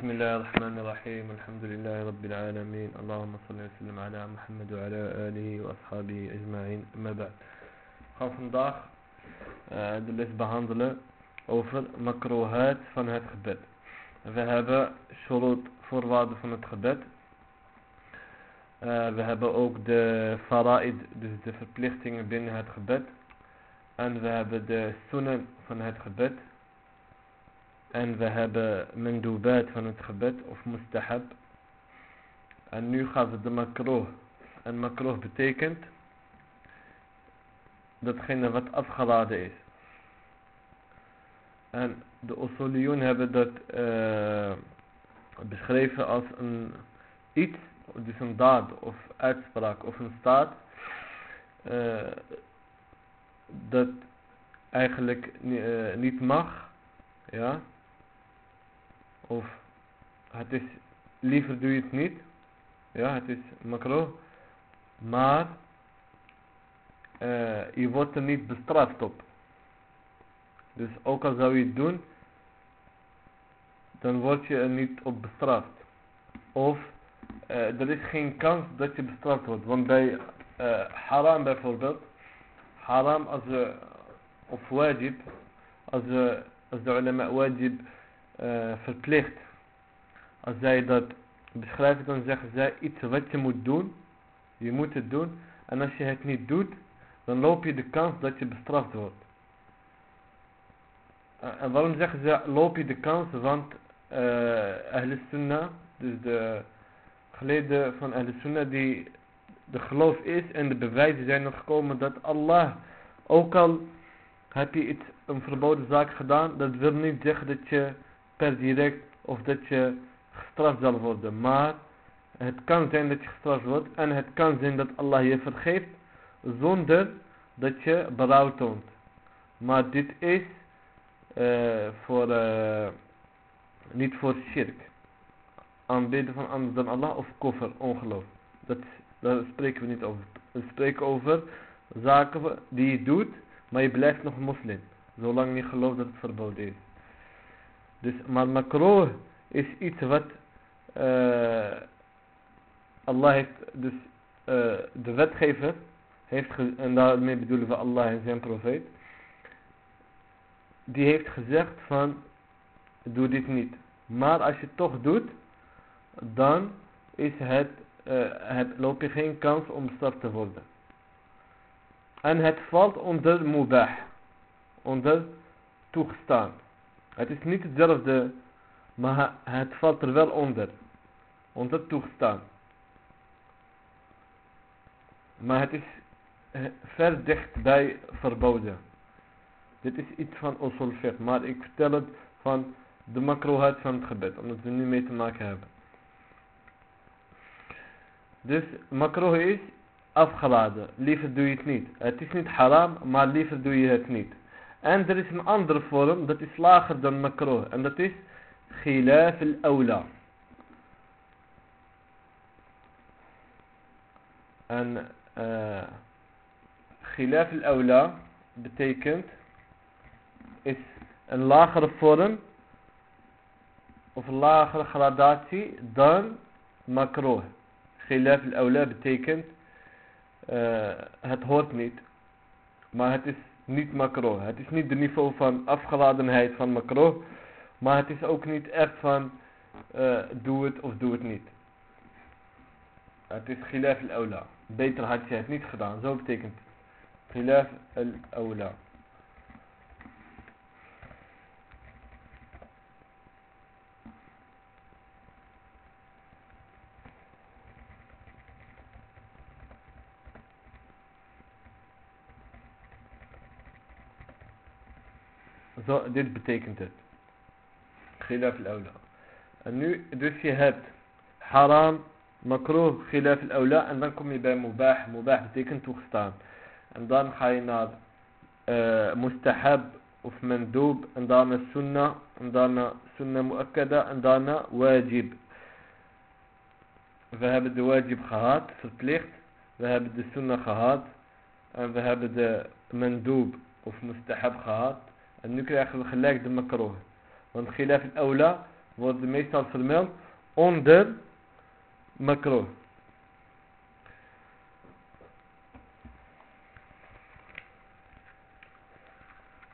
بسم الله الرحمن الرحيم الحمد لله رب العالمين اللهم صل وسلم على محمد وعلى آله وأصحابه أجمعين أما بعد خاف هاد اللي هندلة أوفر مكروهات فن هاد خبات ذهب شروط فراد فنهت خبات ذهب اوك de فرائد dus de بين هاد het ان ذهب we hebben فن هاد van En we hebben mendubat van het gebed of mustahab. En nu gaan we de makroh. En makroh betekent datgene wat afgeladen is. En de Usuliyun hebben dat uh, beschreven als een iets, dus een daad of uitspraak of een staat, uh, dat eigenlijk uh, niet mag, ja, of het is, liever doe je het niet, ja, het is makro, maar uh, je wordt er niet bestraft op. Dus ook al zou je het doen, dan word je er niet op bestraft. Of uh, er is geen kans dat je bestraft wordt. Want bij uh, haram bijvoorbeeld, haram als of wajib, als, als de ulama wajib uh, verplicht, als zij dat beschrijven, dan zeggen zij iets wat je moet doen, je moet het doen, en als je het niet doet, dan loop je de kans dat je bestraft wordt. Uh, en waarom zeggen ze loop je de kans? Want uh, Ahl Sunnah, dus de geleden van Ahl Sunnah, die de geloof is en de bewijzen zijn er gekomen dat Allah, ook al heb je iets, een verboden zaak gedaan, dat wil niet zeggen dat je per direct of dat je gestraft zal worden. Maar het kan zijn dat je gestraft wordt en het kan zijn dat Allah je vergeeft zonder dat je berouw toont. Maar dit is uh, voor, uh, niet voor shirk. Aanbidden van anders dan Allah of koffer, ongeloof. Dat, daar spreken we niet over. We spreken over zaken die je doet, maar je blijft nog moslim. Zolang je gelooft dat het verboden is. Dus, maar makroh is iets wat uh, Allah heeft, dus uh, de wetgever heeft, en daarmee bedoelen we Allah en zijn profeet, die heeft gezegd van, doe dit niet. Maar als je het toch doet, dan is het, uh, het, loop je geen kans om bestraft te worden. En het valt onder mubah, onder toegestaan. Het is niet hetzelfde, maar het valt er wel onder. Onder toegestaan. Maar het is ver dicht bij verboden. Dit is iets van usul fiqh, maar ik vertel het van de makroheid van het gebed, omdat we nu mee te maken hebben. Dus makroh is afgeladen, liever doe je het niet. Het is niet haram, maar liever doe je het niet. En er is een andere vorm, dat is lager dan makroh. En dat is khilaf al-awla. En uh, khilaf al-awla betekent, is een lagere vorm, of een lagere gradatie dan makroh. Khilaf al-awla betekent, uh, het hoort niet, maar het is niet makro. Het is niet de niveau van afgeladenheid van makro. Maar het is ook niet echt van uh, doe het of doe het niet. Het is khilaf al-awla. Beter had je het niet gedaan. Zo betekent het. Khilaf al-awla. Zo, dit betekent het. Khilaf al-awla. En nu, dus je hebt haram, makroh, khilaf al-awla. En dan kom je bij mubah. Mubah betekent toegestaan. En dan ga je naar uh, mustahab of mandoob. En daarna sunnah. En daarna sunnah muakkada. En daarna wajib. We hebben de wajib gehad, verplicht. We hebben de sunnah gehad. En we hebben de mandoob of mustahab gehad. En nu krijgen we gelijk de makroh. Want khilaf al-awla, wordt meestal vermeld onder makro.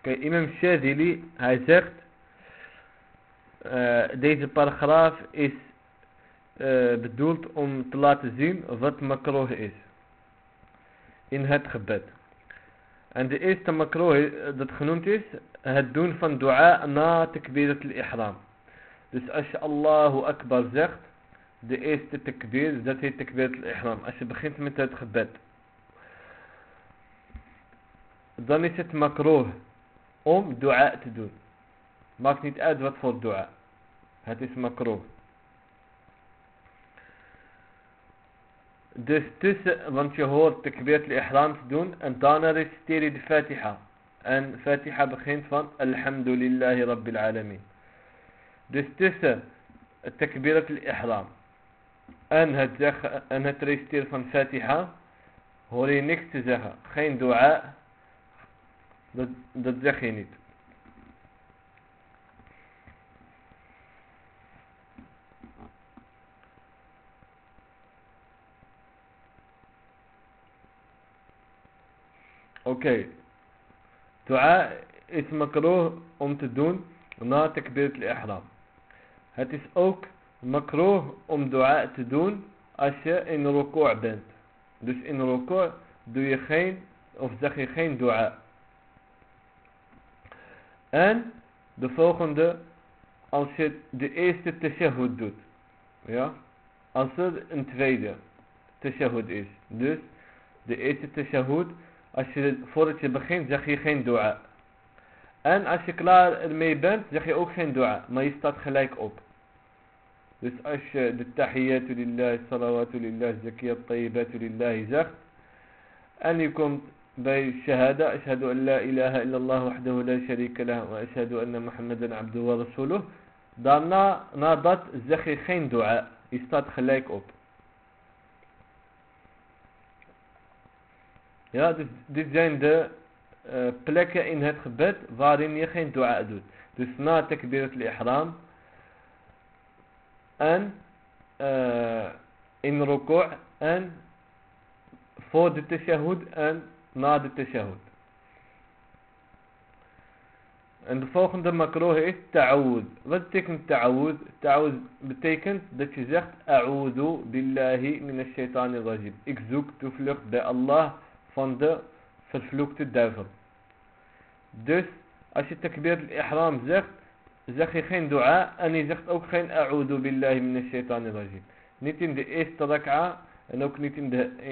Kijk, Imam Shadili, hij zegt, uh, deze paragraaf is uh, bedoeld om te laten zien wat makro is in het gebed. En de eerste makro dat genoemd is, het doen van dua na takbirat al-ihram. Dus als je Allahu Akbar zegt, de eerste takbir, dat heet takbirat al-ihram. Als je begint met het gebed. Dan is het makro om دس تس من شهور تكبيرة الإحرام دون أن تانر ستيري فاتحة أن فاتحة بخين فان الحمد لله رب العالمين. دس تس تكبيرة الإحرام. أن هتزخ أن هتريستير فان فاتحة. هوري نكس زها خين دعاء. دد دد زخينيت Oké. Dua is makroh om te doen na takbirat al-ihram. Het is ook makroh om dua te doen als je in record bent. Dus in record doe je geen, of zeg je geen dua. En de volgende, als je de eerste tashahud doet. Ja, als er een tweede tashahud is. Dus de eerste tashahud als je, voordat je begint zeg je geen dua. En als je klaar ermee bent zeg je ook geen dua. Maar je staat gelijk op. Dus als je de tahiyyatu lillahi, salawatu lillahi, zakiyat tayyibatu lillahi zegt. En je komt bij shahada. Ashhadu an la ilaha illallah wahdahu la sharika lah. Wa ashhadu anna muhammadan abdu wa rasuluh. Daarna, na dat zeg je geen dua. Je staat gelijk op. Ja, dus dit zijn de uh, plekken in het gebed waarin je geen dua doet. Dus na takbirat al-ihram en uh, in ruku' en voor de tashahud en na de tashahud. En de volgende makroh is ta'awud. Wat betekent ta'awud? Ta'awud betekent dat je zegt A'udhu billahi min ash-shaytanir rajim. Ik zoek toevlucht bij Allah van de vervloekte duivel. Dus als je takbir al-ihram zegt, zeg je geen dua en je zegt ook geen a'udhu billahi minash shaitanir rajim. Niet in de eerste rak'a en ook niet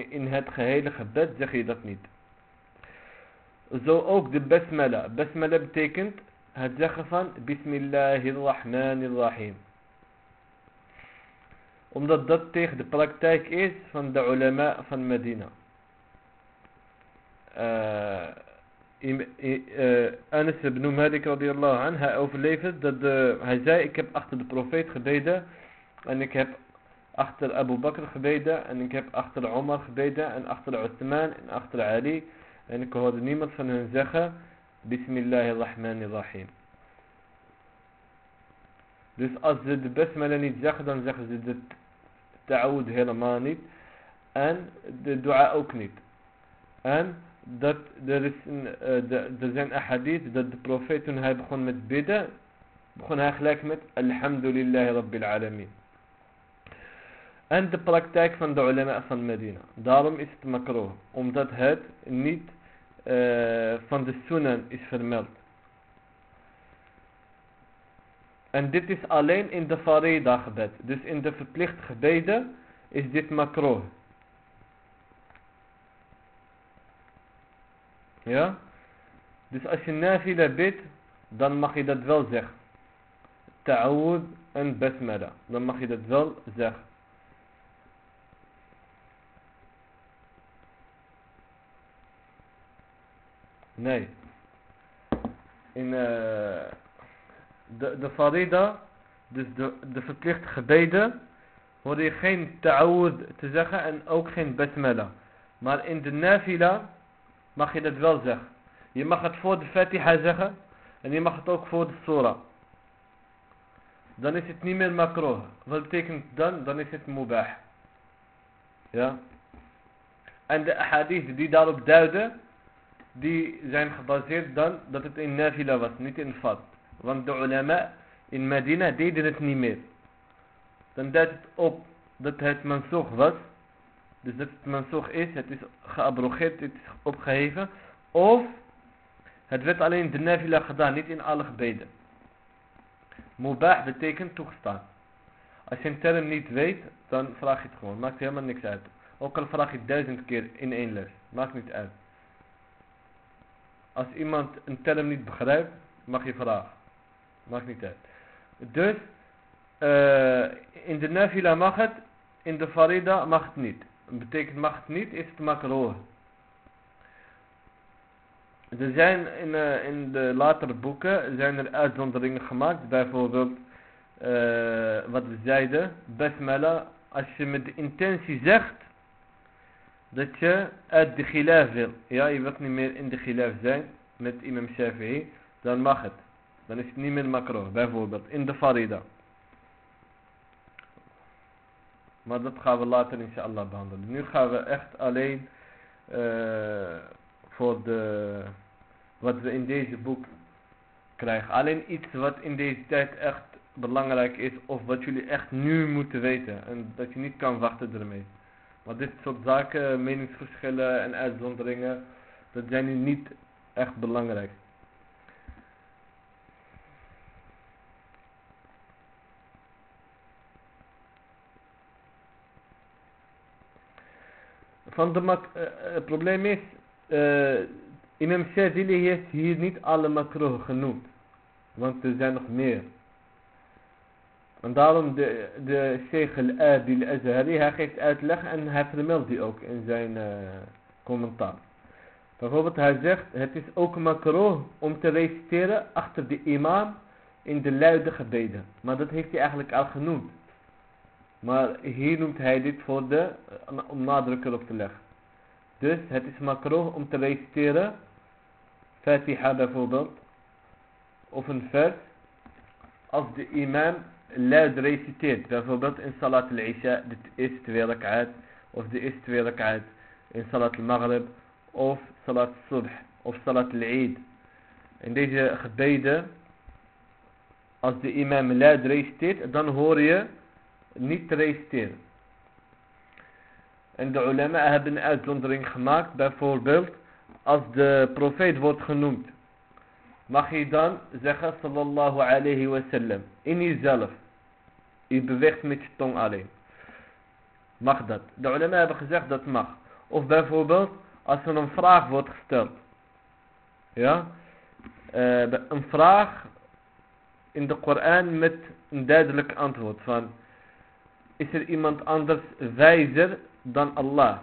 in het gehele gebed zeg je dat niet. Zo ook de basmala. Basmala betekent het zeggen van Bismillahirrahmanirrahim. Omdat dat tegen de praktijk is van de ulama van Medina. Anas ibn Malik radiallahu anh, hij overlevert dat hij zei ik heb achter de profeet gebeden en ik heb achter Abu Bakr gebeden en ik heb achter Omar gebeden en achter Uthman en achter Ali en ik hoorde niemand van hen zeggen Bismillahirrahmanirrahim. Dus als ze de basmala niet zeggen dan zeggen ze de ta'awud helemaal niet en de dua ook niet. En dat er, is een, uh, de, er zijn ahadith dat de profeet toen hij begon met bidden, begon hij gelijk met Alhamdulillahi Rabbil Alamin. En de praktijk van de ulama van Medina. Daarom is het makro, omdat het niet uh, van de sunan is vermeld. En dit is alleen in de farida gebed. Dus in de verplicht gebeden is dit makro. Ja? Dus als je nafila bidt, dan mag je dat wel zeggen. Ta'awud en basmala. Dan mag je dat wel zeggen. Nee. In uh, de, de farida, dus de, de verplichte gebeden, hoor je geen ta'awud te zeggen en ook geen basmala. Maar in de nafila mag je dat wel zeggen. Je mag het voor de Fatiha zeggen en je mag het ook voor de Surah. dan is het niet meer makroh. Wat betekent dan? Dan is het mubah. Ja. En de hadith die daarop duiden, die zijn gebaseerd dan dat het in nafila was, niet in fard. Want de ulama in Medina deden het niet meer. Dan duidt het op dat het mansukh was. Dus dat het mansukh is, het is geabrogeerd, het is opgeheven. Of het werd alleen de nafila gedaan, niet in alle gebeden. Mubah betekent toegestaan. Als je een term niet weet, dan vraag je het gewoon. Maakt helemaal niks uit. Ook al vraag je duizend keer in één les. Maakt niet uit. Als iemand een term niet begrijpt, mag je vragen. Maakt niet uit. Dus, uh, in de nafila mag het, in de farida mag het niet. Betekent mag niet, is het makroh. Er zijn in, uh, in de latere boeken zijn er uitzonderingen gemaakt. Bijvoorbeeld, uh, wat we zeiden, basmala, als je met de intentie zegt dat je uit de wil. Ja, je wilt niet meer in de gilaf zijn met imam Shafi'i, dan mag het. Dan is het niet meer makro, bijvoorbeeld in de farida. Maar dat gaan we later inshallah behandelen. Nu gaan we echt alleen uh, voor de, wat we in deze boek krijgen. Alleen iets wat in deze tijd echt belangrijk is of wat jullie echt nu moeten weten. En dat je niet kan wachten ermee. Maar dit soort zaken, meningsverschillen en uitzonderingen, dat zijn nu niet echt belangrijk. Van de mak uh, het probleem is, uh, Imam Shazili heeft hier niet alle makro genoemd. Want er zijn nog meer. En daarom de, de Sheikh al-Abi al-Azhari, hij geeft uitleg en hij vermeldt die ook in zijn commentaar. Bijvoorbeeld hij zegt, het is ook makro om te reciteren achter de imam in de luide gebeden. Maar dat heeft hij eigenlijk al genoemd. Maar hier noemt hij dit voor de, om nadruk erop te leggen. Dus het is makro om te reciteren, Fatiha bijvoorbeeld, of een vers, als de imam luid reciteert. Bijvoorbeeld in Salat al-Isha, de eerste twee rak'at, of de eerste twee rak'at in Salat al-Maghrib, of Salat al-Subh, of Salat al-Eid. In deze gebeden, als de imam luid reciteert, dan hoor je niet te reciteren. En de ulama hebben een uitzondering gemaakt, bijvoorbeeld als de profeet wordt genoemd. Mag je dan zeggen sallallahu alayhi wa sallam in jezelf. Je beweegt met je tong alleen. Mag dat. De ulama hebben gezegd dat mag. Of bijvoorbeeld als er een vraag wordt gesteld. Ja. Uh, een vraag in de Koran met een duidelijk antwoord van. Is er iemand anders wijzer dan Allah?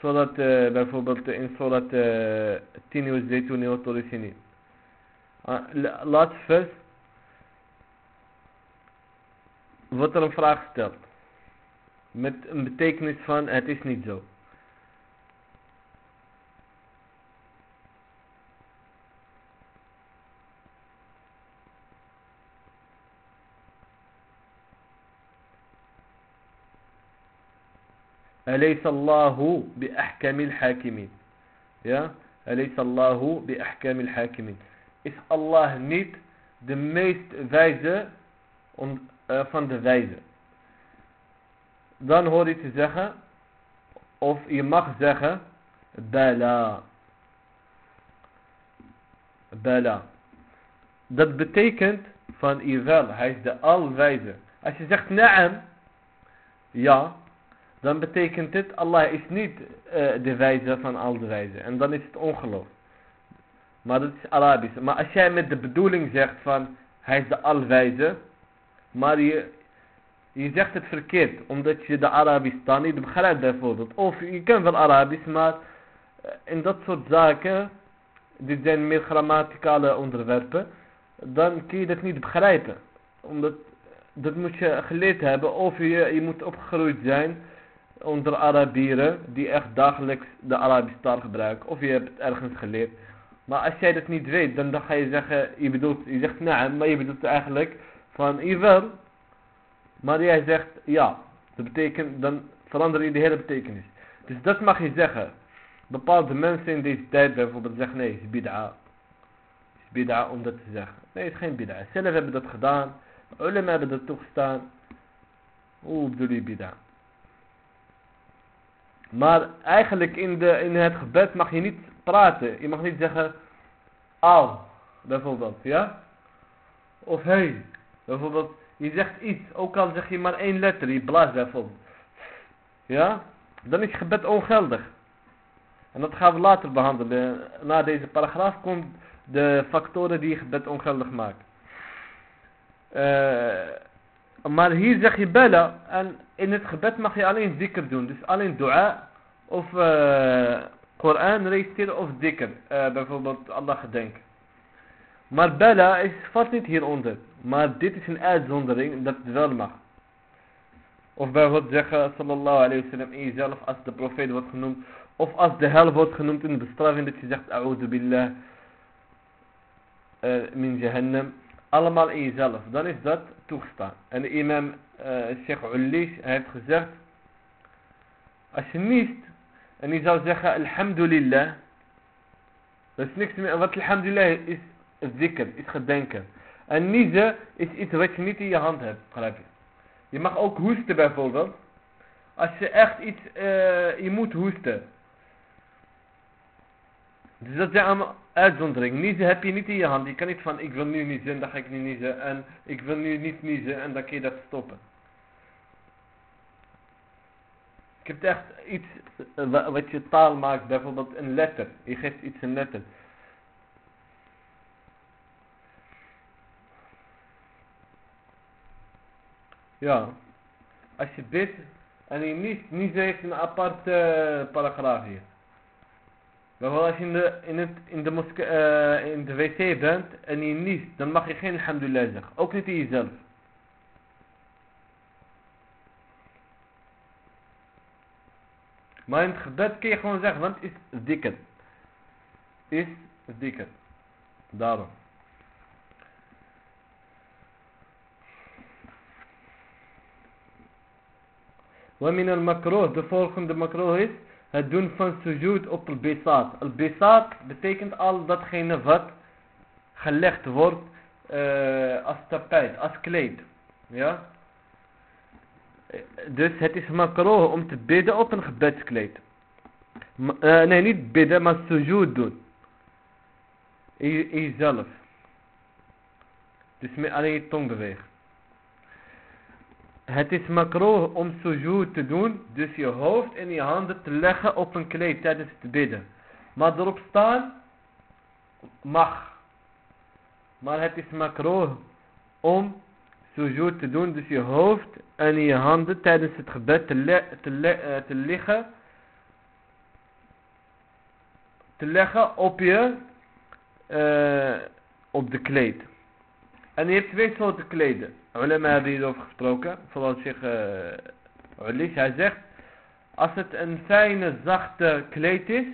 Zodat uh, bijvoorbeeld in Surat uh, Tini Zaytuni wa Turisini. Laatste vers. wordt er een vraag gesteld. Met een betekenis van het is niet zo. أليس الله بأحكم الحاكمين ja أليس الله بأحكام الحاكمين is Allah niet de meest wijze uh, van de wijze. Dan hoor je te zeggen, of je mag zeggen, Bala. Bala. Dat betekent van jawel, hij is de alwijze. Als je zegt naam, ja, dan betekent dit, Allah is niet uh, de wijze van al de wijze. En dan is het ongeloof. Maar dat is Arabisch. Maar als jij met de bedoeling zegt van, hij is de alwijze, maar je, je zegt het verkeerd, omdat je de Arabisch taal niet begrijpt bijvoorbeeld. Of je kent wel Arabisch, maar eh, in dat soort zaken, dit zijn meer grammaticale onderwerpen, dan kun je dat niet begrijpen. Omdat, dat moet je geleerd hebben, of je, je moet opgegroeid zijn onder Arabieren, die echt dagelijks de Arabische taal gebruiken. Of je hebt het ergens geleerd. Maar als jij dat niet weet, dan, dan ga je zeggen, je bedoelt, je zegt nou, maar je bedoelt eigenlijk van jawel. Maar jij zegt ja. Dat betekent, dan verander je de hele betekenis. Dus dat mag je zeggen. Bepaalde mensen in deze tijd bijvoorbeeld zeggen nee, het is bid'a. Is bid'a om dat te zeggen. Nee, het is geen bid'a. Zelf hebben dat gedaan. Ulema hebben dat toegestaan. Hoe bedoel je bid'a? Maar eigenlijk in, de, in het gebed mag je niet praten. Je mag niet zeggen, au, bijvoorbeeld, ja? Of hey, bijvoorbeeld, je zegt iets, ook al zeg je maar één letter, je blaast bijvoorbeeld. Ja? Dan is gebed ongeldig. En dat gaan we later behandelen. Na deze paragraaf komt de factoren die je gebed ongeldig maken. Uh, maar hier zeg je bella en in het gebed mag je alleen zikr doen. Dus alleen dua of Koran reciteren of zikr. Uh, bijvoorbeeld Allah gedenken. Maar bella is vast niet hieronder. Maar dit is een uitzondering dat het wel mag. Of bijvoorbeeld zeggen sallallahu alayhi wa sallam in jezelf als de profeet wordt genoemd. Of als de hel wordt genoemd in de bestraffing dat je zegt a'udhu billah uh, min jahannam. Allemaal in jezelf. Dan is dat toegestaan. En de imam uh, Sheikh Ullish heeft gezegd. Als je niest en je zou zeggen alhamdulillah. Dat is niks meer. Wat alhamdulillah is zikr, is gedenken. En niezen is iets wat je niet in je hand hebt. Begrijp je? Je mag ook hoesten bijvoorbeeld. Als je echt iets, uh, je moet hoesten. Dus dat zijn allemaal uitzonderingen. Niezen heb je niet in je hand. Je kan niet van ik wil nu niezen, dan ga ik niet niezen. En ik wil nu niet niezen en dan kun je dat stoppen. Ik heb echt iets eh, wat je taal maakt, bijvoorbeeld een letter. Je geeft iets een letter. Ja. Als je bidt en je niet, niet heeft een aparte uh, paragraaf hier. Bijvoorbeeld als je in de, in het, in de, moske, uh, in de wc bent en je niest, dan mag je geen alhamdulillah zeggen. Ook niet in jezelf. Maar in het gebed kun je gewoon zeggen, want het is dikker. Is dikker. Daarom. ومن المكروه de volgende makroh is het doen van sujud op al-bisat. Al-bisat betekent al datgene wat gelegd wordt uh, als tapijt, als kleed. Ja? Dus het is makroh om te bidden op een gebedskleed. Uh, nee, niet bidden, maar sujud doen. In, jezelf. Dus met alleen je tong bewegen. Het is makroh om sujoed te doen, dus je hoofd en je handen te leggen op een kleed tijdens het bidden. Maar erop staan mag. Maar het is makroh om sujoed te doen, dus je hoofd en je handen tijdens het gebed te, te, le uh, te liggen. Te leggen op je, uh, op de kleed. En je hebt twee soorten kleden. Ulema hebben hierover gesproken. Vooral zich uh, Hij zegt. Als het een fijne, zachte kleed is.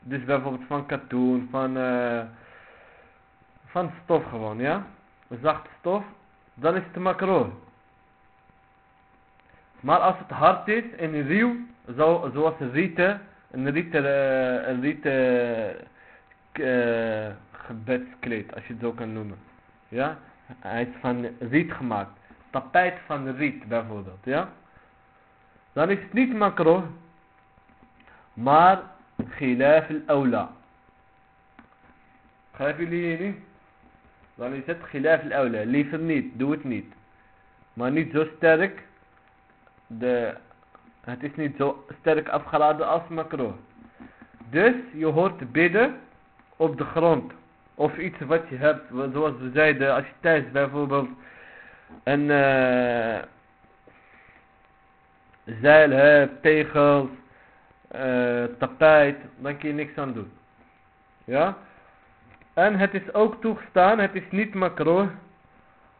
Dus bijvoorbeeld van katoen. Van, uh, van stof gewoon. Ja. Zachte stof. Dan is het makro. Maar als het hard is en ruw. Zo, zoals rieten. Een rieten, uh, een rieten gebedskleed. Als je het zo kan noemen. Ja. Hij is van riet gemaakt. Tapijt van riet bijvoorbeeld. Ja? Dan is het niet makro. Maar khilaf. Begrijpen jullie nu? Dan is het khilaf al-awla. Liever niet. Doe het niet. Maar niet zo sterk. De, het is niet zo sterk afgeladen als makro. Dus je hoort bidden op de grond. Of iets wat je hebt, zoals we zeiden, als je thuis bijvoorbeeld een uh, zeil hebt, tegels, uh, tapijt, dan kun je niks aan doen. Ja? En het is ook toegestaan, het is niet makro,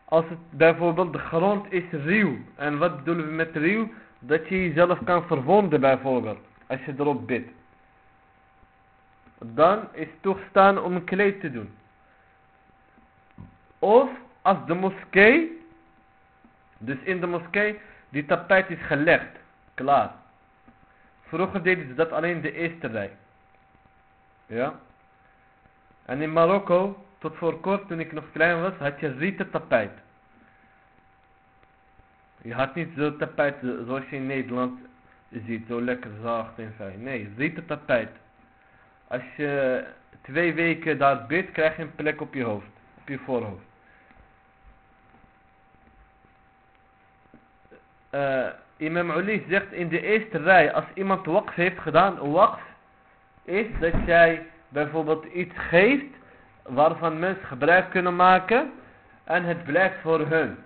als het bijvoorbeeld de grond is ruw. En wat bedoelen we met ruw? Dat je jezelf kan verwonden bijvoorbeeld, als je erop bidt. Dan is toegestaan om een kleed te doen. Of als de moskee, dus in de moskee, die tapijt is gelegd, klaar. Vroeger deden ze dat alleen de eerste rij. Ja. En in Marokko, tot voor kort toen ik nog klein was, had je rieten tapijt. Je had niet zo'n tapijt zoals je in Nederland ziet, zo lekker zacht en fijn. Nee, rieten tapijt. Als je twee weken daar bidt, krijg je een plek op je hoofd, op je voorhoofd. Uh, Imam Ali zegt in de eerste rij, als iemand waqf heeft gedaan, waqf is dat jij bijvoorbeeld iets geeft waarvan mensen gebruik kunnen maken en het blijft voor hun.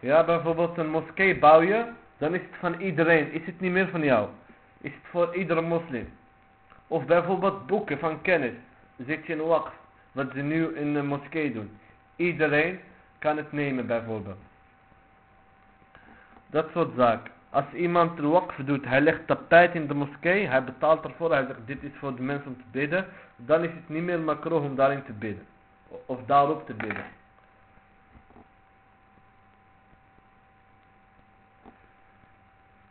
Ja, bijvoorbeeld een moskee bouw je, dan is het van iedereen, is het niet meer van jou. Is het voor iedere moslim. Of bijvoorbeeld boeken van kennis, zit je in waqf, wat ze nu in de moskee doen. Iedereen kan het nemen bijvoorbeeld. Dat soort zaken. Als iemand een waqf doet, hij legt tapijt in de moskee, hij betaalt ervoor, hij zegt dit is voor de mensen om te bidden, dan is het niet meer makro om daarin te bidden. Of daarop te bidden.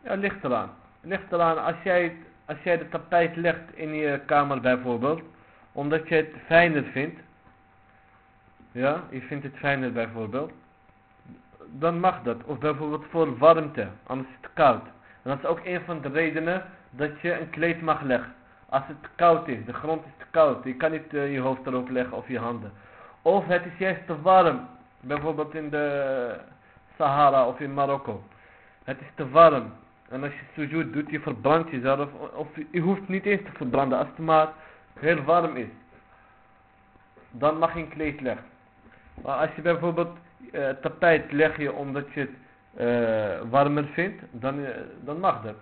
Ja, ligt eraan. Ligt eraan als jij, als jij de tapijt legt in je kamer bijvoorbeeld, omdat je het fijner vindt. Ja, je vindt het fijner bijvoorbeeld dan mag dat. Of bijvoorbeeld voor warmte, anders is het koud. En dat is ook een van de redenen dat je een kleed mag leggen. Als het koud is, de grond is te koud, je kan niet uh, je hoofd erop leggen of je handen. Of het is juist te warm, bijvoorbeeld in de Sahara of in Marokko. Het is te warm. En als je sujud doet, je verbrandt jezelf. Of je hoeft niet eens te verbranden, als het maar heel warm is. Dan mag je een kleed leggen. Maar als je bijvoorbeeld uh, tapijt leg je omdat je het uh, warmer vindt, dan, uh, dan mag dat.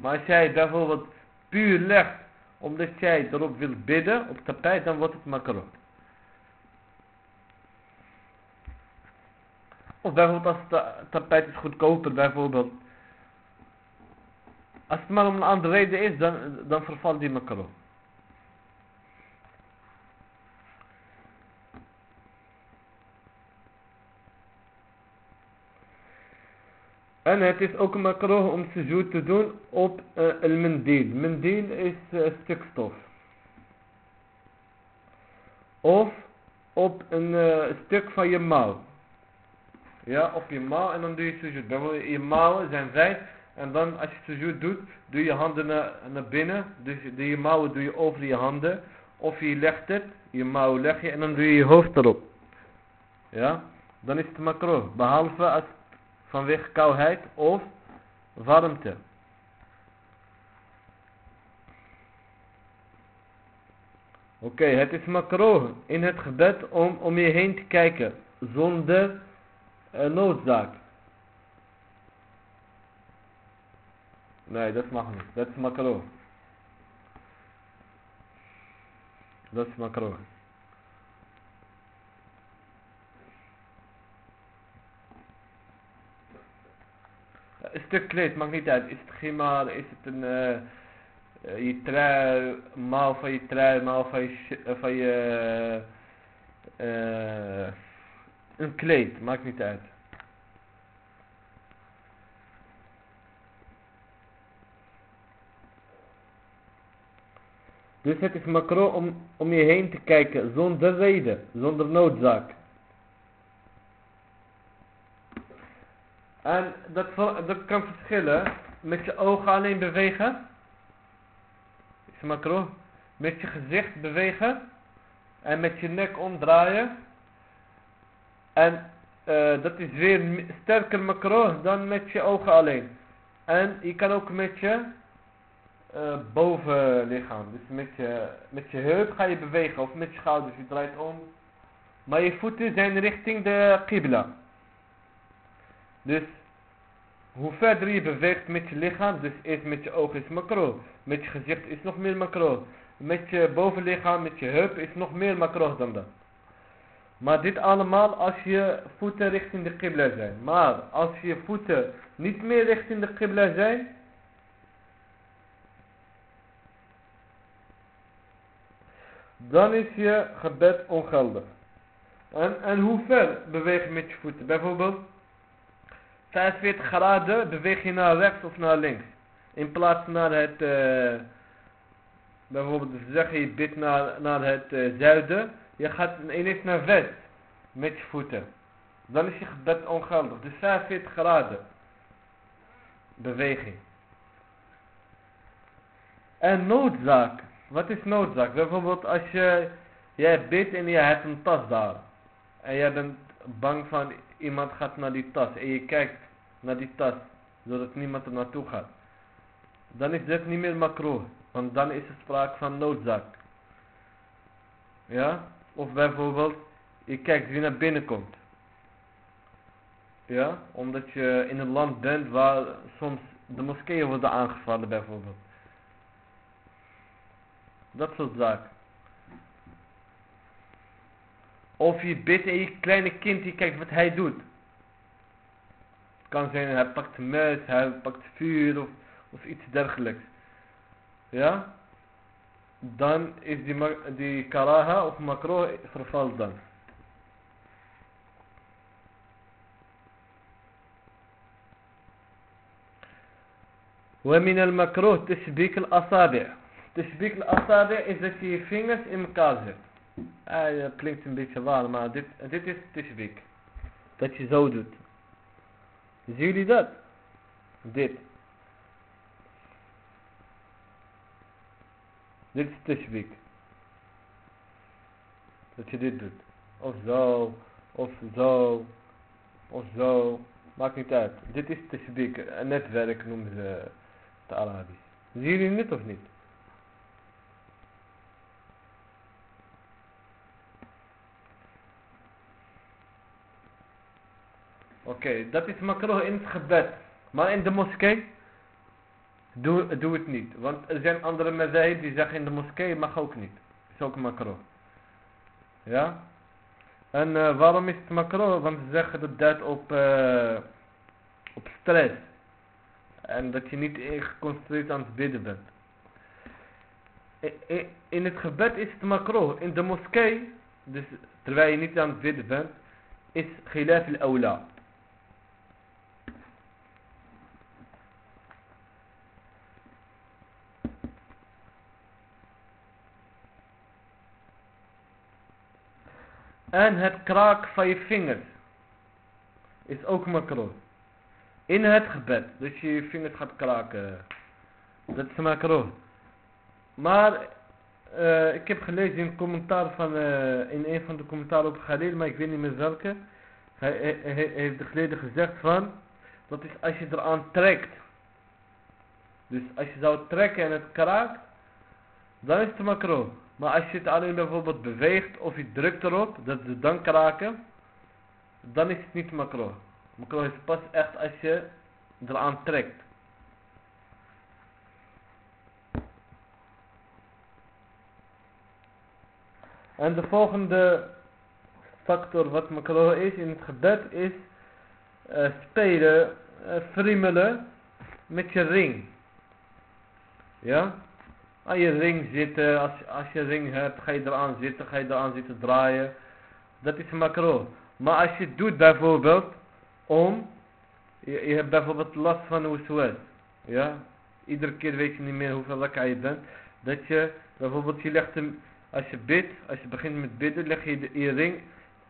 Maar als jij bijvoorbeeld puur legt omdat jij erop wilt bidden op tapijt, dan wordt het makkelijk. Of bijvoorbeeld als het tapijt is goedkoper bijvoorbeeld. Als het maar om een andere reden is, dan, dan vervalt die makkelijk. En het is ook makroh om sujud te doen op een mendil. Mendil is uh, stukstof. Of op een uh, stuk van je mouw. Ja, op je mouw en dan doe je sujud. Bijvoorbeeld je mouwen zijn vrij. En dan als je sujud doet, doe je handen naar, naar binnen. Dus doe je mouwen doe je over je handen. Of je legt het, je mouw leg je en dan doe je je hoofd erop. Ja, dan is het makro. Behalve als vanwege kouheid of warmte. Oké, het is makro in het gebed om om je heen te kijken zonder noodzaak. Nee, dat mag niet. Dat is makro. Dat is makro. een stuk kleed, maakt niet uit. Is het gimar, is het een, uh, je trui, mouw van je trui, mouw van je, van je een kleed, maakt niet uit. Dus het is macro om, om je heen te kijken zonder reden, zonder noodzaak. En dat, dat kan verschillen. Met je ogen alleen bewegen. Is macro. Met je gezicht bewegen. En met je nek omdraaien. En uh, dat is weer sterker macro dan met je ogen alleen. En je kan ook met je uh, bovenlichaam. Dus met je, met je heup ga je bewegen. Of met je schouders. Je draait om. Maar je voeten zijn richting de qibla. Dus hoe verder je beweegt met je lichaam, dus eerst met je ogen is macro. Met je gezicht is nog meer macro. Met je bovenlichaam, met je heup is nog meer macro dan dat. Maar dit allemaal als je voeten richting de qibla zijn. Maar als je voeten niet meer richting de qibla zijn. dan is je gebed ongeldig. En, en hoe ver beweeg je met je voeten? Bijvoorbeeld 45 graden beweeg je naar rechts of naar links. In plaats naar het, uh, bijvoorbeeld zeg je bid naar, naar het uh, zuiden. Je gaat ineens naar west met je voeten. Dan is je gebed ongeldig. Dus 45 graden beweging. En noodzaak. Wat is noodzaak? Bijvoorbeeld als je, jij bidt en je hebt een tas daar. En jij bent bang van iemand gaat naar die tas. En je kijkt naar die tas. Zodat niemand er naartoe gaat. Dan is dit niet meer makro. Want dan is er sprake van noodzaak. Ja? Of bijvoorbeeld, je kijkt wie naar binnen komt. Ja? Omdat je in een land bent waar soms de moskeeën worden aangevallen bijvoorbeeld. Dat soort zaken. Of je bidt en je kleine kind die kijkt wat hij doet. Het kan zijn hij pakt mes, hij pakt vuur of iets dergelijks. Ja? دان done دي, مك... دي كراهة وفي مكروه for دان. ومن المكروه تشبيك الأصابع. تشبيك الأصابع إذا كي فينس إمكازه. آه، هذا بليت بيتظاهر ما ديت ديت تشبيك تشي تتزوجت زيولي دات ديت. Dit, is tishbik. Dat je? Dit. Doet. Of zo, of zo, of zo. Maakt niet uit. Dit is tishbik. Een netwerk noemen ze het Arabisch. Zien jullie dit of niet? Oké, dat is makro in het gebed. Maar in de moskee, doe, doe het niet. Want er zijn andere mezahib die zeggen in de moskee mag ook niet. Is ook makro. Ja? En uh, waarom is het makro? Want ze zeggen dat duidt op, uh, op stress. En dat je niet geconcentreerd aan het bidden bent. In het gebed is het makro. In de moskee, dus terwijl je niet aan het bidden bent, is khilaf al-awla. En het kraak van je vingers is ook makro. In het gebed. Dus je vingers gaat kraken. Dat is makro. Maar uh, ik heb gelezen in een commentaar van, uh, in een van de commentaren op Khalil, maar ik weet niet meer welke. Hij, hij, hij heeft de geleden gezegd van, dat is als je eraan trekt. Dus als je zou trekken en het kraakt, dan is het makro. Maar als je het alleen bijvoorbeeld beweegt of je drukt erop, dat ze dan kraken, dan is het niet makro. Makro is pas echt als je eraan trekt. En de volgende factor wat makro is in het gebed is uh, spelen, uh, friemelen met je ring. Ja? Aan je ring zitten. Als, als je ring hebt, ga je eraan zitten, ga je eraan zitten draaien. Dat is makro. Maar als je het doet bijvoorbeeld om, je, je hebt bijvoorbeeld last van oeswes. Ja, iedere keer weet je niet meer hoeveel lekker je bent. Dat je bijvoorbeeld, je legt hem, als je bidt, als je begint met bidden, leg je de, je ring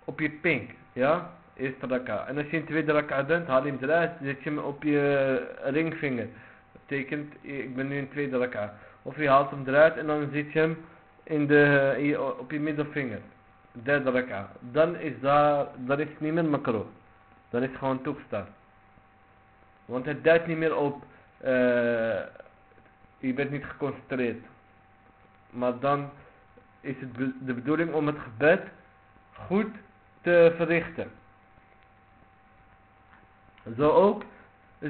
op je pink. Ja, eerste raka. En als je in tweede raka bent, haal je hem eruit, zet je hem op je ringvinger. Dat betekent, ik ben nu in tweede raka. Of je haalt hem eruit en dan zit je hem in de, op je middelvinger. Derde raka. Dan is daar, dat is niet meer makro. Dan is gewoon toegestaan. Want het duidt niet meer op, uh, je bent niet geconcentreerd. Maar dan is het de bedoeling om het gebed goed te verrichten. Zo ook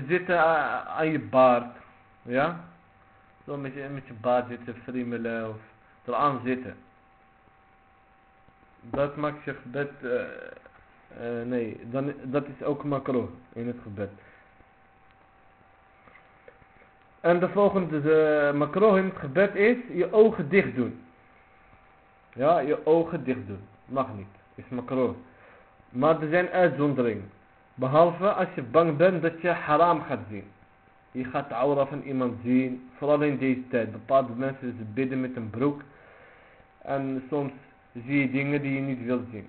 zitten aan je baard. Ja? Zo met je, met je baard zitten, friemelen of eraan zitten. Dat maakt je gebed, uh, uh, nee, dan, dat is ook makro in het gebed. En de volgende de makro in het gebed is je ogen dicht doen. Ja, je ogen dicht doen. Mag niet. Is makro. Maar er zijn uitzonderingen. Behalve als je bang bent dat je haram gaat zien. Je gaat de aura van iemand zien. Vooral in deze tijd. Bepaalde mensen ze bidden met een broek. En soms zie je dingen die je niet wilt zien.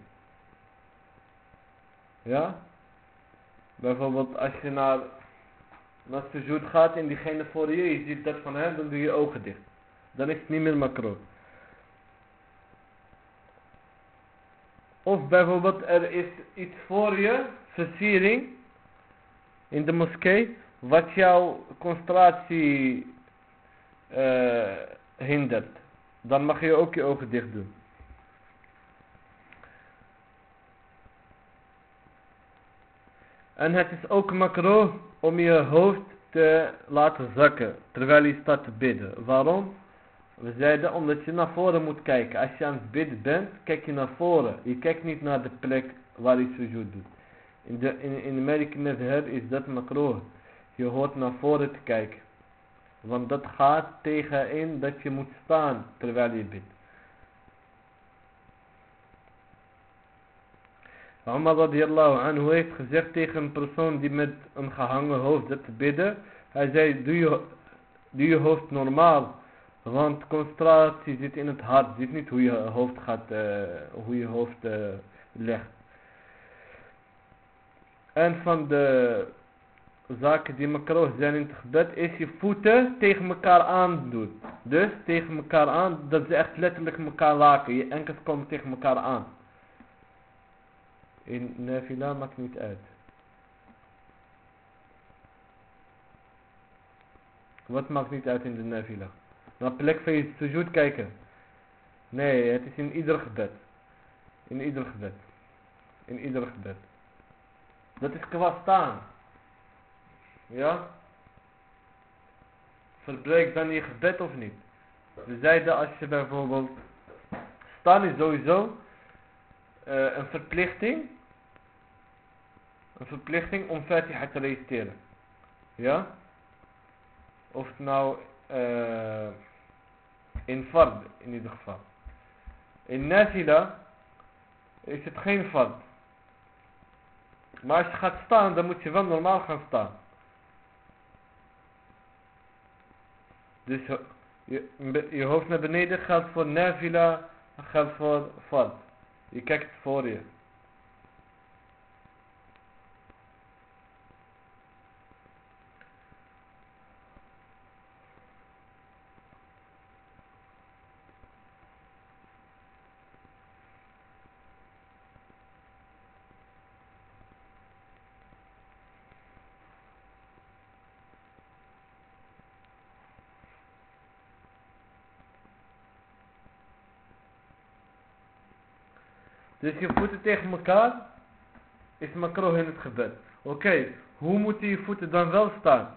Ja? Bijvoorbeeld als je naar, naar sujud gaat en diegene voor je, je ziet dat van hem, dan doe je je ogen dicht. Dan is het niet meer makro. Of bijvoorbeeld er is iets voor je, versiering, in de moskee, wat jouw concentratie uh, hindert. Dan mag je ook je ogen dicht doen. En het is ook makro om je hoofd te laten zakken terwijl je staat te bidden. Waarom? We zeiden omdat je naar voren moet kijken. Als je aan het bidden bent, kijk je naar voren. Je kijkt niet naar de plek waar je sujud doet. In de, in, American is dat makro. Je hoort naar voren te kijken. Want dat gaat tegenin dat je moet staan terwijl je bidt. Umar radiallahu anhu heeft gezegd tegen een persoon die met een gehangen hoofd zit te bidden. Hij zei, doe je, je hoofd normaal. Want concentratie zit in het hart. Zit niet hoe je hoofd gaat, uh, hoe je hoofd uh, legt. En van de zaken die makroh zijn in het gebed is je voeten tegen elkaar aan doen. Dus tegen elkaar aan, dat ze echt letterlijk elkaar raken. Je enkels komen tegen elkaar aan. In nafila maakt niet uit. Wat maakt niet uit in de nafila? Naar plek van je sujud kijken. Nee, het is in ieder gebed. In ieder gebed. In ieder gebed. Dat is qua. Ja? Verbreek dan je gebed of niet? We zeiden als je bijvoorbeeld... Staan is sowieso uh, een verplichting. Een verplichting om Fatiha te reciteren. Ja? Of het nou uh, in fard in ieder geval. In nafila is het geen fard. Maar als je gaat staan, dan moet je wel normaal gaan staan. Dus je, je hoofd naar beneden geldt voor nafila, geldt voor fard. Je kijkt voor je. Dus je voeten tegen elkaar is makro in het gebed. Oké, hoe moeten je voeten dan wel staan?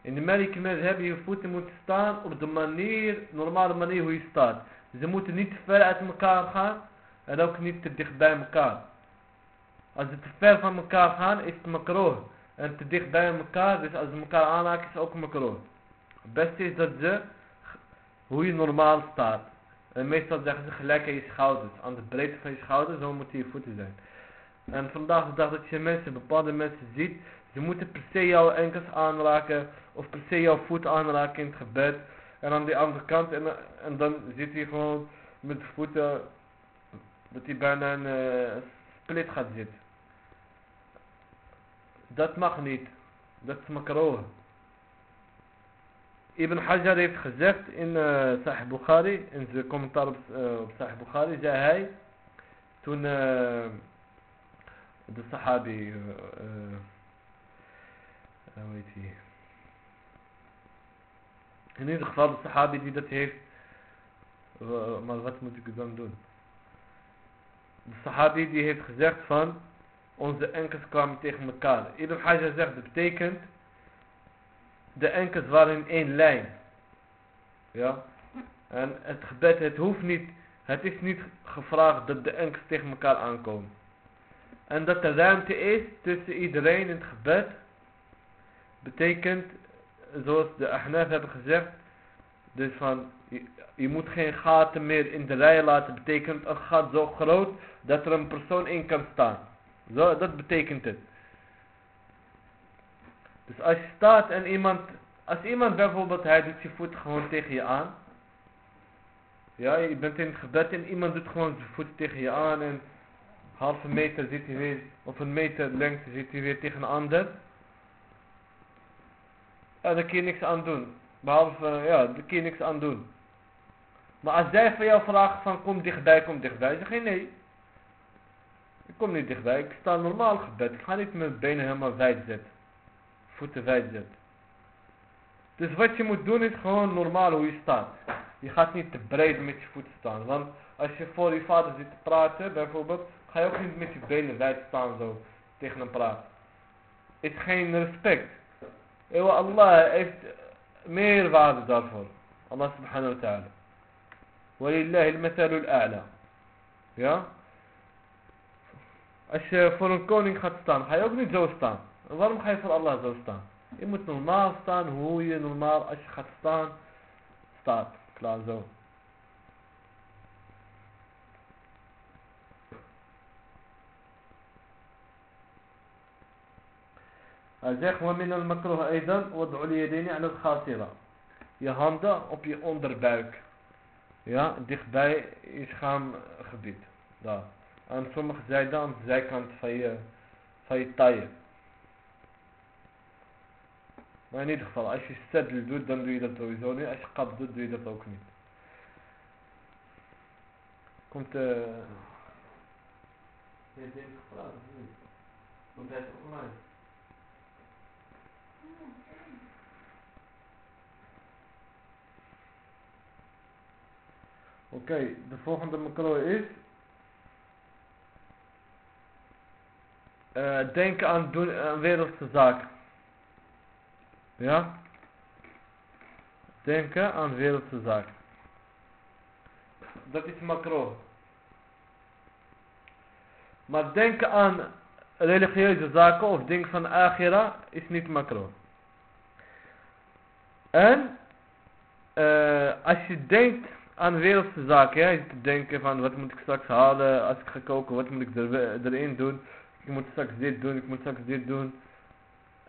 In de Maliki hebben je voeten moeten staan op de manier, normale manier hoe je staat. Ze moeten niet te ver uit elkaar gaan en ook niet te dicht bij elkaar. Als ze te ver van elkaar gaan is het makro. En te dicht bij elkaar, dus als ze elkaar aanraken is het ook makro. Het beste is dat ze, hoe je normaal staat. En meestal zeggen ze gelijk aan je schouders. Aan de breedte van je schouders, zo moeten je voeten zijn. En vandaag de dag dat je mensen, bepaalde mensen ziet, ze moeten per se jouw enkels aanraken, of per se jouw voet aanraken in het gebed. En aan de andere kant, en, dan zit hij gewoon met de voeten, dat hij bijna een uh, split gaat zitten. Dat mag niet. Dat is makroh. Ibn Hajar heeft gezegd in uh, Sahih Bukhari, in zijn commentaar op, op Sahih Bukhari, zei hij, toen uh, de Sahabi, hoe heet hij? In ieder geval de Sahabi die dat heeft, maar wat moet ik dan doen? De Sahabi die heeft gezegd van, onze enkels kwamen tegen elkaar. Ibn Hajar zegt, dat betekent de enkels waren in één lijn. Ja. En het gebed, het hoeft niet, het is niet gevraagd dat de enkels tegen elkaar aankomen. En dat er ruimte is tussen iedereen in het gebed, betekent, zoals de Ahnaf hebben gezegd, Dus van, je, je moet geen gaten meer in de rij laten. Betekent een gat zo groot dat er een persoon in kan staan. Zo, dat betekent het. Dus als je staat en iemand, als iemand bijvoorbeeld, hij doet je voet gewoon tegen je aan. Ja, je bent in het gebed en iemand doet gewoon zijn voet tegen je aan en halve meter zit hij weer, of een meter lengte zit hij weer tegen een ander. Ja, daar kun je niks aan doen. Behalve, ja, daar kun je niks aan doen. Maar als zij van jou vraagt van kom dichtbij, kom dichtbij, zeg je nee. Ik kom niet dichtbij, ik sta normaal gebed. Ik ga niet mijn benen helemaal wijd zetten. Voeten wijd zetten. Dus wat je moet doen is gewoon normaal hoe je staat. Je gaat niet te breed met je voeten staan. Want als je voor je vader zit te praten, bijvoorbeeld, ga je ook niet met je benen wijd staan zo tegen hem praten. Is geen respect. Ewa Allah heeft meer waarde daarvoor. Allah subhanahu wa ta'ala. Walillahi al-mathalu al-a'la. Ja? Als je voor een koning gaat staan, ga je ook niet zo staan. ظلم خيفر الله زوستان يموت نورمال ستان هوي نورمال اش خطستان ستات كلازو الزيخ ومن المكروه أيضا وضع اليدين على الخاصرة يا هاندا أو بي اوندر باك. يا ديخ باي daar. En sommigen zeiden aan de zijkant van je, van je taille Maar in ieder geval, als je saddle doet, dan doe je dat sowieso niet. Als je kap doet, doe je dat ook niet. Komt eh... Uh... Gevraagd of niet? Komt hij online? Oké, okay, de volgende macro is uh, denken aan, doen, aan wereldse zaken. Ja? Denken aan wereldse zaken. Dat is macro. Maar denken aan religieuze zaken of denken van agira is niet macro. En uh, als je denkt aan wereldse zaken, ja, je denken van wat moet ik straks halen als ik ga koken, wat moet ik er, erin doen, ik moet straks dit doen, ik moet straks dit doen.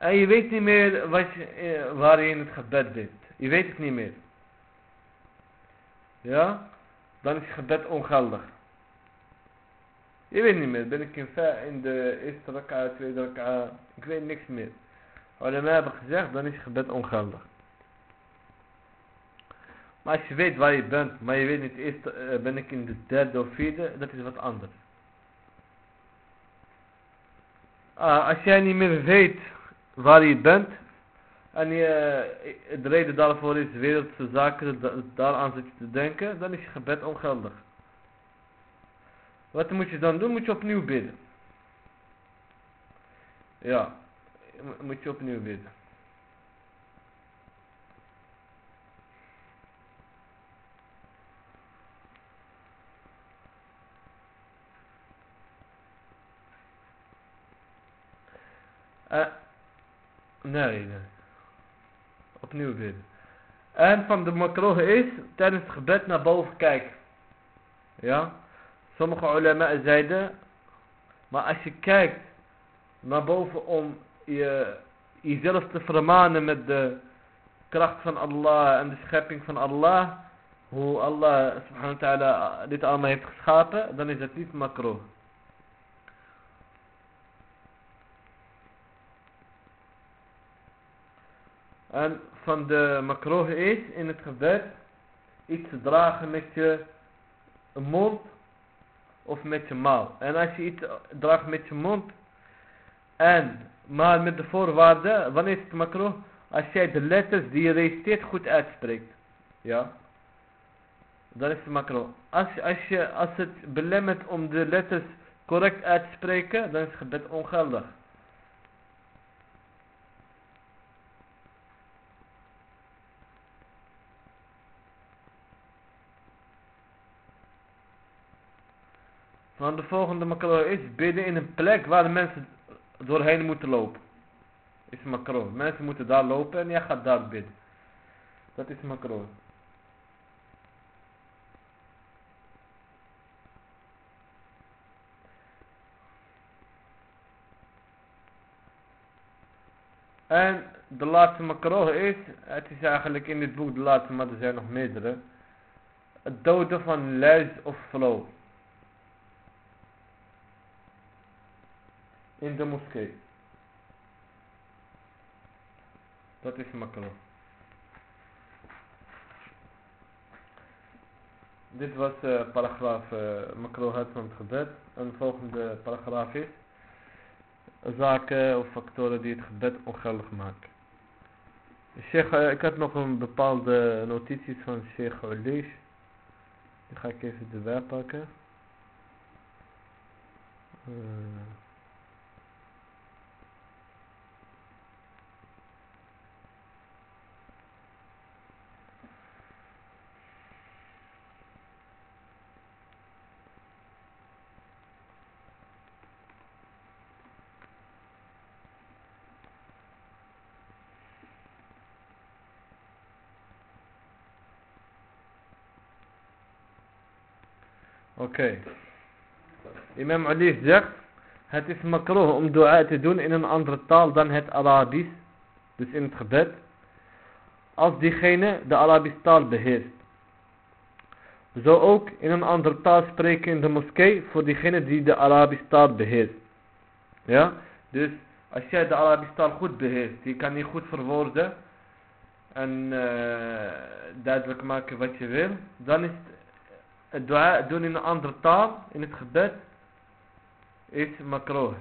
En je weet niet meer je, eh, waar je in het gebed bent. Je weet het niet meer. Ja? Dan is gebed ongeldig. Je weet niet meer. Ben ik in, in de eerste raka, tweede raka. Ik weet niks meer. Ulema hebben gezegd, dan is gebed ongeldig. Maar als je weet waar je bent, maar je weet niet eerst uh, ben ik in de derde of vierde, dat is wat anders. Uh, als jij niet meer weet waar je bent, en je, de reden daarvoor is wereldse zaken, daaraan zit je te denken, dan is je gebed ongeldig. Wat moet je dan doen? Moet je opnieuw bidden. Ja, moet je opnieuw bidden. Uh, nee, nee. Opnieuw bidden. En van de makrohe is tijdens het gebed naar boven kijken. Ja. Sommige ulama zeiden. Maar als je kijkt naar boven om je, jezelf te vermanen met de kracht van Allah en de schepping van Allah. Hoe Allah subhanahu wa ta'ala dit allemaal heeft geschapen. Dan is het niet makro. En van de makrohe is in het gebed iets te dragen met je mond of met je mouw. En als je iets draagt met je mond en maar met de voorwaarde, wanneer is het makro? Als jij de letters die je reciteert goed uitspreekt. Ja. Dan is het makro. Als, als, je, als het belemmert om de letters correct uit te spreken, dan is het gebed ongeldig. Want de volgende makro is bidden in een plek waar de mensen doorheen moeten lopen. Is makro. Mensen moeten daar lopen en jij gaat daar bidden. Dat is makro. En de laatste makro is, het is eigenlijk in dit boek de laatste, maar er zijn nog meerdere. Het doden van luid of flow. In de moskee. Dat is makroh. Dit was uh, paragraaf uh, makrohat van het gebed. En de volgende paragraaf is zaken of factoren die het gebed ongeldig maken. Sheikh, uh, ik heb nog een bepaalde notities van Sheikh Ulish. Die ga ik even erbij pakken. Oké. Imam Ali zegt, het is makroh om dua te doen in een andere taal dan het Arabisch, dus in het gebed, als diegene de Arabische taal beheerst. Zo ook in een andere taal spreken in de moskee voor diegene die de Arabische taal beheerst. Ja, dus als jij de Arabische taal goed beheerst, je kan niet goed verwoorden en uh, duidelijk maken wat je wil, dan is het het doen in een andere taal, in het gebed, is makroh.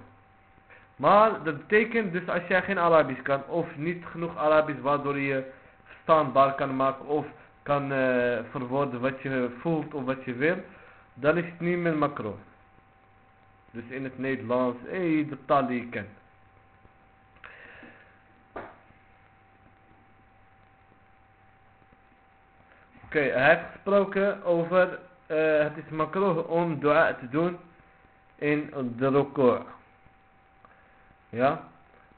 Maar dat betekent dus als jij geen Arabisch kan, of niet genoeg Arabisch waardoor je verstaanbaar kan maken, of kan uh, verwoorden wat je voelt of wat je wil, dan is het niet meer makroh. Dus in het Nederlands, hey, de taal die je kent. Oké, hij heeft gesproken over هتت مكروه أم دعاء تدون إن الركوع يا؟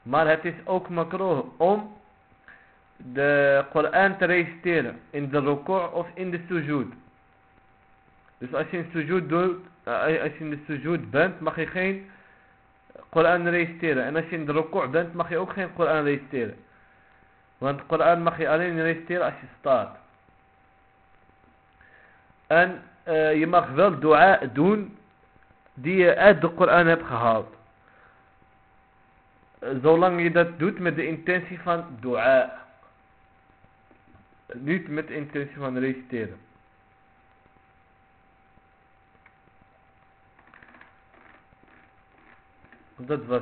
مال هتت أوك مكروه أم د قرآن تريستير إن الركوع أو إن السجود. بس أشين السجود دول أشين السجود بنت مخيخين قرآن ريستيرا أنا شين الركوع بنت مخي أخين قرآن ريستيرا وأنت قرآن مخي ألين ريستيرا أشي ستار أن uh, je mag wel dua doen die je uit de Koran hebt gehaald. Uh, zolang je dat doet met de intentie van dua. Niet met de intentie van reciteren. Dat was